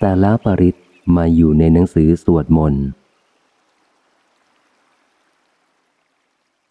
แต่แล้วปริตมาอยู่ในหนังสือสวดมนต์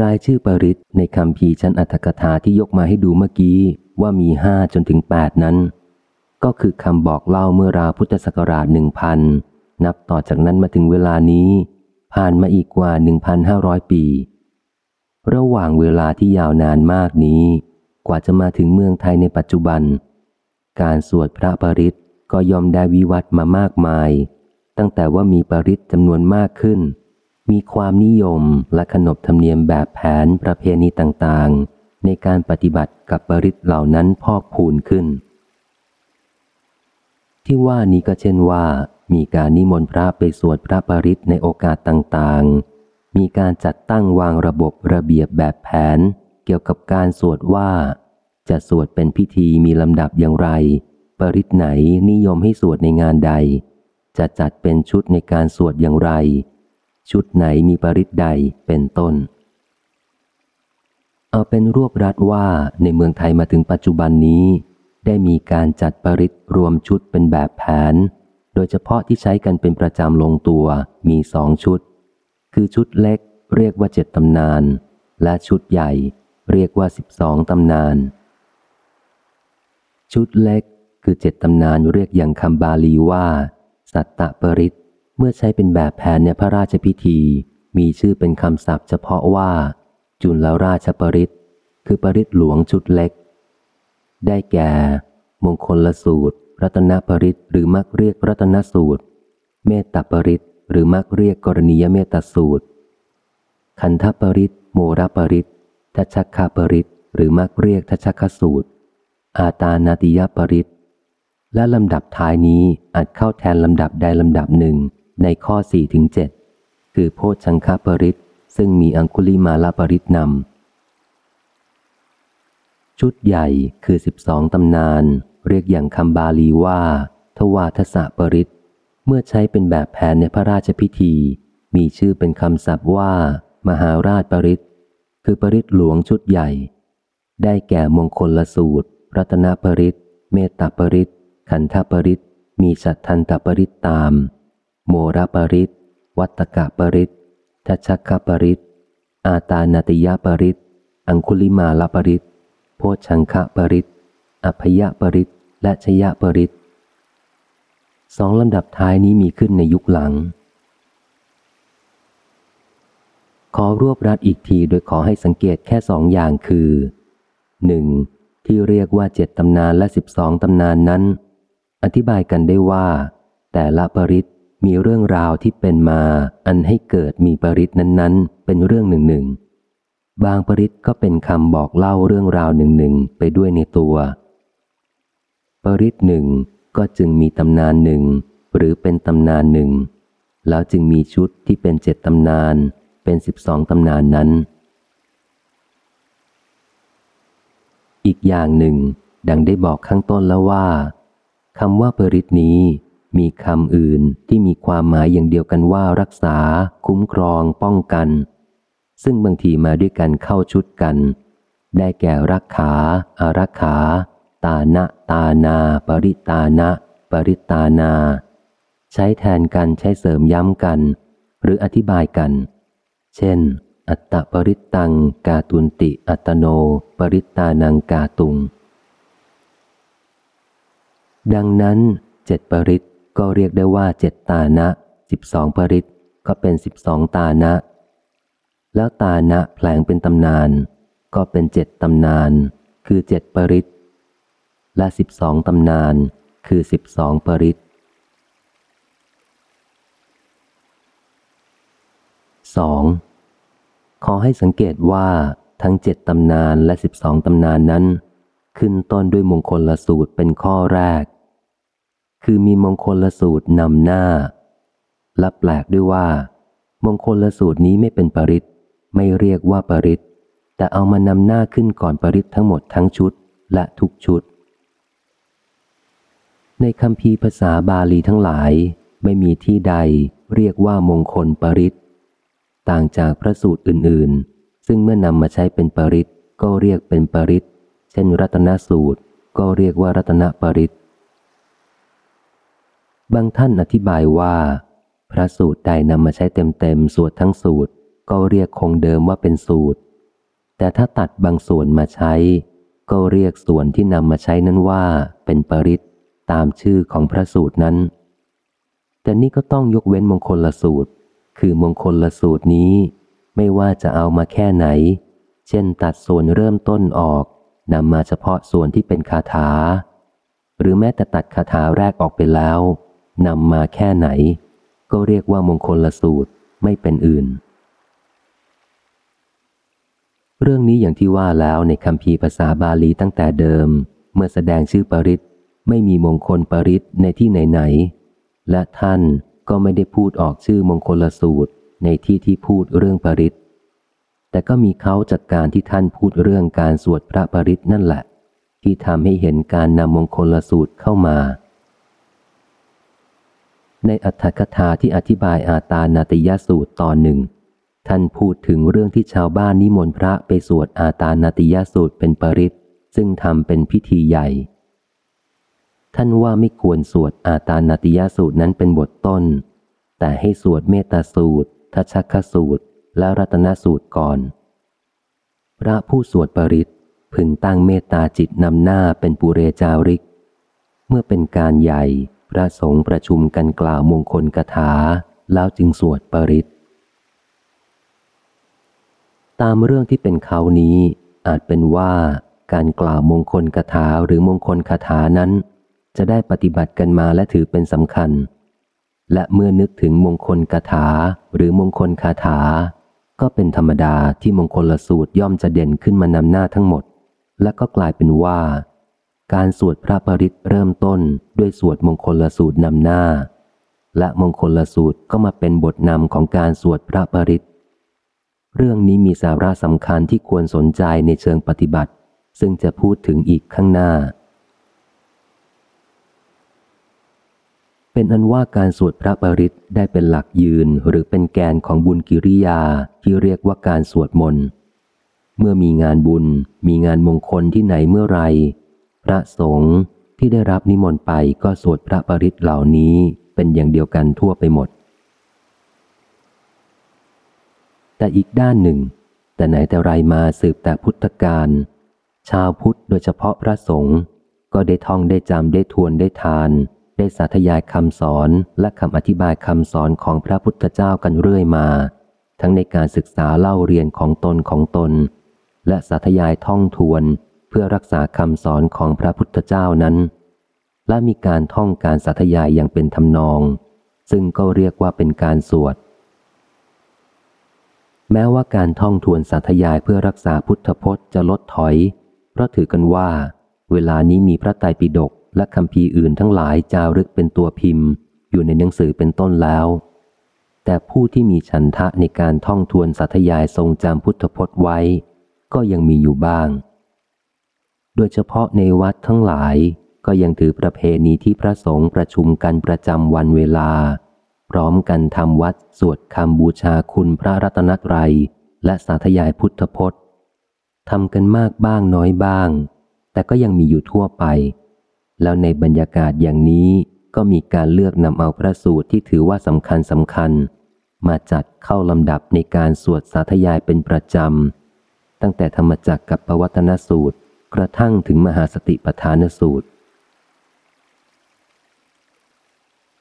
รายชื่อปริตในคำพีชั้นอัตถกถาที่ยกมาให้ดูเมื่อกี้ว่ามีห้าจนถึงแปดนั้น ก็คือคำบอกเล่าเมื่อราวพุทธศักราชหนึ่งพันนับต่อจากนั้นมาถึงเวลานี้ ผ่านมาอีกกว่าหนึ่งพันห้าร้อยปี ระหว่างเวลาที่ยาวนานมากนี้ กว่าจะมาถึงเมืองไทยในปัจจุบัน การสวดพระปริต ก็ยอมได้วิวัฒมามากมาย ตั้งแต่ว่ามีปริตจำนวนมากขึ้น มีความนิยมและขนบธรรมเนียมแบบแผนประเพณีต่างๆ ในการปฏิบัติกับปริตเหล่านั้นพอกพูนขึ้น ที่ว่านี้ก็เช่นว่า มีการนิมนต์พระไปสวดพระปริตในโอกาสต่างๆ มีการจัดตั้งวางระบบระเบียบแบบแผน เกี่ยวกับการสวดว่า จะสวดเป็นพิธีมีลำดับอย่างไร ปริตไหนนิยมให้สวดในงานใด จะจัดเป็นชุดในการสวดอย่างไร ชุดไหนมีปริตใดเป็นต้น เอาเป็นรวบรัดว่าในเมืองไทยมาถึงปัจจุบันนี้ ได้มีการจัดปริตรวมชุดเป็นแบบแผน โดยเฉพาะที่ใช้กันเป็นประจำลงตัวมีสองชุด คือชุดเล็กเรียกว่าเจ็ดตำนาน และชุดใหญ่เรียกว่าสิบสองตำนาน ชุดเล็ก คือเจ็ดตำนานเรียกอย่างคำบาลีว่า สัตตปริต เมื่อใช้เป็นแบบแผนในพระราชพิธี มีชื่อเป็นคำศัพท์เฉพาะว่า จุลราชปริต คือปริตหลวงชุดเล็ก ได้แก่ มงคลละสูตร รัตนปริตหรือมักเรียกรัตนสูตร เมตตาปริตหรือมักเรียกกรณียเมตตาสูตร คันทปริตโมรปริตทัชคาปริตหรือมักเรียกทัชคสูตร อาตานาติยปริต และลำดับท้ายนี้อาจเข้าแทนลำดับใดลำดับหนึ่งในข้อสี่ถึงเจ็ดคือโพชังคปริตซึ่งมีอังคุลิมาลาปริตนำชุดใหญ่คือสิบสองตำนาน เรียกอย่างคำบาลีว่า ทวาทศปริตเมื่อใช้เป็นแบบแผนในพระราชพิธี มีชื่อเป็นคำศัพท์ว่า มหาราชปริตคือปริตหลวงชุดใหญ่ ได้แก่มงคลละสูตร รัตนปริตเมตตาปริต ขันธปริตมีสัตทันตปริตตาม โมรปริตวัตกะปริตทัชคปริตอาตานติยปริตอังคุลิมาลปริตโพชังคะปริตอภยปริตและชยปริตสองลำดับท้ายนี้มีขึ้นในยุคหลัง ขอรวบรัดอีกทีโดยขอให้สังเกตแค่สองอย่างคือหนึ่งที่เรียกว่าเจ็ดตำนานและสิบสองตำนานนั้น อธิบายกันได้ว่า แต่ละปริตมีเรื่องราวที่เป็นมาอันให้เกิดมีปริตนั้นๆ เป็นเรื่องหนึ่งหนึ่งบางปริตก็เป็นคำบอกเล่าเรื่องราวหนึ่งหนึ่งไปด้วยในตัว ปริตหนึ่งก็จึงมีตำนานหนึ่งหรือเป็นตำนานหนึ่ง แล้วจึงมีชุดที่เป็นเจ็ดตำนาน เป็นสิบสองตำนานนั้น อีกอย่างหนึ่ง ดังได้บอกข้างต้นแล้วว่า คำว่าปริตนี้ มีคำอื่นที่มีความหมายอย่างเดียวกันว่ารักษา คุ้มครอง ป้องกัน ซึ่งบางทีมาด้วยกันเข้าชุดกัน ได้แก่รักขาอารักขา ตานะตานา ปริตานะ ปริตานา ใช้แทนกันใช้เสริมย้ำกัน หรืออธิบายกัน เช่น อัตตปริตตัง กาตุนติ อัตโน ปริตานังกาตุง ดังนั้นเจ็ดปริตก็เรียกได้ว่าเจ็ดตานะสิบสองปริตก็เป็นสิบสองตานะ แล้วตานะแผลงเป็นตำนาน ก็เป็นเจ็ดตำนาน คือเจ็ดปริตและสิบสองตำนาน คือสิบสองปริตสองขอให้สังเกตว่าทั้งเจ็ดตำนานและสิบสองตำนานนั้น ขึ้นต้นด้วยมงคลละสูตรเป็นข้อแรก คือมีมงคลละสูตรนำหน้า และแปลกด้วยว่า มงคลละสูตรนี้ไม่เป็นปริตไม่เรียกว่าปริตแต่เอามานำหน้าขึ้นก่อนปริตทั้งหมดทั้งชุดและทุกชุด ในคำพีภาษาบาลีทั้งหลาย ไม่มีที่ใดเรียกว่ามงคลปริตต่างจากพระสูตรอื่น ๆ ซึ่งเมื่อนำมาใช้เป็นปริตก็เรียกเป็นปริต เช่นรัตนสูตรก็เรียกว่ารัตนปริตบางท่านอธิบายว่า พระสูตรใดนำมาใช้เต็มๆสวดทั้งสูตร ก็เรียกคงเดิมว่าเป็นสูตร แต่ถ้าตัดบางส่วนมาใช้ ก็เรียกส่วนที่นำมาใช้นั้นว่าเป็นปริตตามชื่อของพระสูตรนั้น แต่นี่ก็ต้องยกเว้นมงคลละสูตร คือมงคลละสูตรนี้ ไม่ว่าจะเอามาแค่ไหน เช่นตัดส่วนเริ่มต้นออก นำมาเฉพาะส่วนที่เป็นคาถา หรือแม้แต่ตัดคาถาแรกออกไปแล้วนำมาแค่ไหน ก็เรียกว่ามงคลละสูตรไม่เป็นอื่น เรื่องนี้อย่างที่ว่าแล้วในคำพีภาษาบาลีตั้งแต่เดิม เมื่อแสดงชื่อปริศไม่มีมงคลปริศในที่ไหนๆและท่านก็ไม่ได้พูดออกชื่อมงคลละสูตรในที่ที่พูดเรื่องปริศ แต่ก็มีเขาจากการที่ท่านพูดเรื่องการสวดพระปริศนั่นแหละ ที่ทำให้เห็นการนำมงคลละสูตรเข้ามา ในอัตถกถาที่อธิบายอาตานาติยสูตรตอนหนึ่ง ท่านพูดถึงเรื่องที่ชาวบ้านนิมนต์พระไปสวดอาตานาติยสูตรเป็นปริศซึ่งทำเป็นพิธีใหญ่ ท่านว่าไม่ควรสวดอาตานาติยสูตรนั้นเป็นบทต้น แต่ให้สวดเมตตาสูตรทัชคสูตร และรัตนสูตรก่อน พระผู้สวดปริตพึงตั้งเมตตาจิตนำหน้าเป็นปุเรจาริก เมื่อเป็นการใหญ่พระสงฆ์ประชุมกันกล่าวมงคลกถาแล้วจึงสวดปริตตามเรื่องที่เป็นเขานี้อาจเป็นว่าการกล่าวมงคลกถาหรือมงคลคาถานั้น จะได้ปฏิบัติกันมาและถือเป็นสำคัญ และเมื่อนึกถึงมงคลกถาหรือมงคลคาถา ก็เป็นธรรมดาที่มงคลสูตรย่อมจะเด่นขึ้นมานำหน้าทั้งหมด และก็กลายเป็นว่า การสวดพระปริตเริ่มต้นด้วยสวดมงคลสูตรนำหน้า และมงคลสูตรก็มาเป็นบทนำของการสวดพระปริตเรื่องนี้มีสาระสำคัญที่ควรสนใจในเชิงปฏิบัติ ซึ่งจะพูดถึงอีกข้างหน้า เป็นอันว่าการสวดพระปริตได้เป็นหลักยืนหรือเป็นแกนของบุญกิริยาที่เรียกว่าการสวดมนต์ เมื่อมีงานบุญ มีงานมงคลที่ไหนเมื่อไร พระสงฆ์ที่ได้รับนิมนต์ไปก็สวดพระปริตเหล่านี้เป็นอย่างเดียวกันทั่วไปหมด แต่อีกด้านหนึ่ง แต่ไหนแต่ไรมาสืบแต่พุทธกาลชาวพุทธโดยเฉพาะพระสงฆ์ก็ได้ท่องได้จำได้ทวนได้ทาน ได้สาธยายคำสอนและคำอธิบายคำสอนของพระพุทธเจ้ากันเรื่อยมา ทั้งในการศึกษาเล่าเรียนของตนของตน และสาธยายท่องทวนเพื่อรักษาคำสอนของพระพุทธเจ้านั้น และมีการท่องการสาธยายอย่างเป็นทำนอง ซึ่งก็เรียกว่าเป็นการสวด แม้ว่าการท่องทวนสาธยายเพื่อรักษาพุทธพจน์จะลดถอย เพราะถือกันว่า เวลานี้มีพระไตรปิฎก และคำพีอื่นทั้งหลายจารึกเป็นตัวพิมพ์ อยู่ในหนังสือเป็นต้นแล้ว แต่ผู้ที่มีฉันทะในการท่องทวนสัทยายทรงจำพุทธพจน์ไว้ ก็ยังมีอยู่บ้าง โดยเฉพาะในวัดทั้งหลายก็ยังถือประเพณีที่พระสงฆ์ประชุมกันประจำวันเวลา พร้อมกันทำวัดสวดคำบูชาคุณพระรัตนตรัย และสาธยายพุทธพจน์ทำกันมากบ้างน้อยบ้าง แต่ก็ยังมีอยู่ทั่วไป แล้วในบรรยากาศอย่างนี้ก็มีการเลือกนำเอาพระสูตรที่ถือว่าสำคัญสำคัญ มาจัดเข้าลำดับในการสวดสาธยายเป็นประจำ ตั้งแต่ธรรมจักกับปวัตนสูตร กระทั่งถึงมหาสติปทานสูตร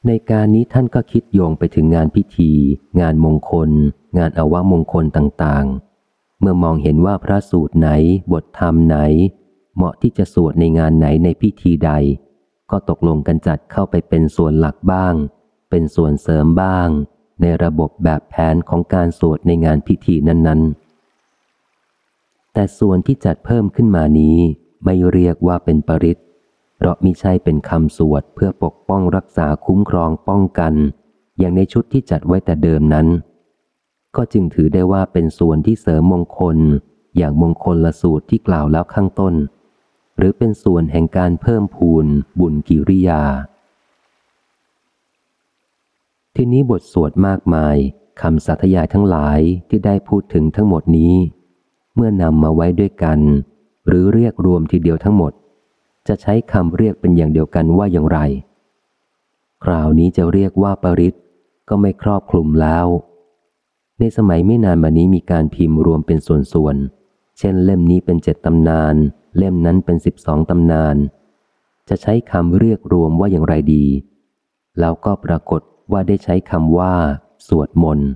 ในการนี้ท่านก็คิดโยงไปถึงงานพิธี งานมงคล งานอวมงคลต่างๆ เมื่อมองเห็นว่าพระสูตรไหน บทธรรมไหน เหมาะที่จะสวดในงานไหนในพิธีใด ก็ตกลงกันจัดเข้าไปเป็นส่วนหลักบ้าง เป็นส่วนเสริมบ้าง ในระบบแบบแผนของการสวดในงานพิธีนั้นๆ แต่ส่วนที่จัดเพิ่มขึ้นมานี้ไม่เรียกว่าเป็นปริศเพราะมิใช่เป็นคำสวดเพื่อปกป้องรักษาคุ้มครองป้องกัน อย่างในชุดที่จัดไว้แต่เดิมนั้น ก็จึงถือได้ว่าเป็นส่วนที่เสริมมงคล อย่างมงคลละสูตรที่กล่าวแล้วข้างต้น หรือเป็นส่วนแห่งการเพิ่มพูนบุญกิริยา ที่นี้บทสวดมากมายคำสัตยายทั้งหลายที่ได้พูดถึงทั้งหมดนี้ เมื่อนำมาไว้ด้วยกัน หรือเรียกรวมทีเดียวทั้งหมด จะใช้คำเรียกเป็นอย่างเดียวกันว่าอย่างไร คราวนี้จะเรียกว่าปริศก็ไม่ครอบคลุมแล้ว ในสมัยไม่นานมานี้มีการพิมพ์รวมเป็นส่วนๆเช่นเล่มนี้เป็นเจ็ดตำนาน เล่มนั้นเป็นสิบสองตำนาน จะใช้คำเรียกรวมว่าอย่างไรดี แล้วก็ปรากฏว่าได้ใช้คำว่า สวดมนต์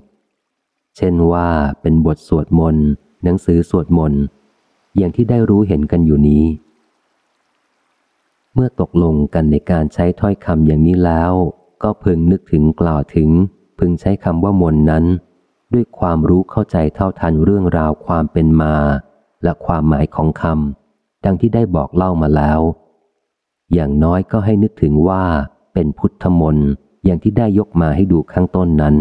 เช่นว่าเป็นบทสวดมนต์หนังสือสวดมนต์ อย่างที่ได้รู้เห็นกันอยู่นี้ เมื่อตกลงกันในการใช้ถ้อยคำอย่างนี้แล้ว ก็พึงนึกถึงกล่าวถึง พึงใช้คำว่ามนนั้น ด้วยความรู้เข้าใจเท่าทันเรื่องราวความเป็นมา และความหมายของคำ ดังที่ได้บอกเล่ามาแล้ว อย่างน้อยก็ให้นึกถึงว่าเป็นพุทธมนต์อย่างที่ได้ยกมาให้ดูข้างต้นนั้น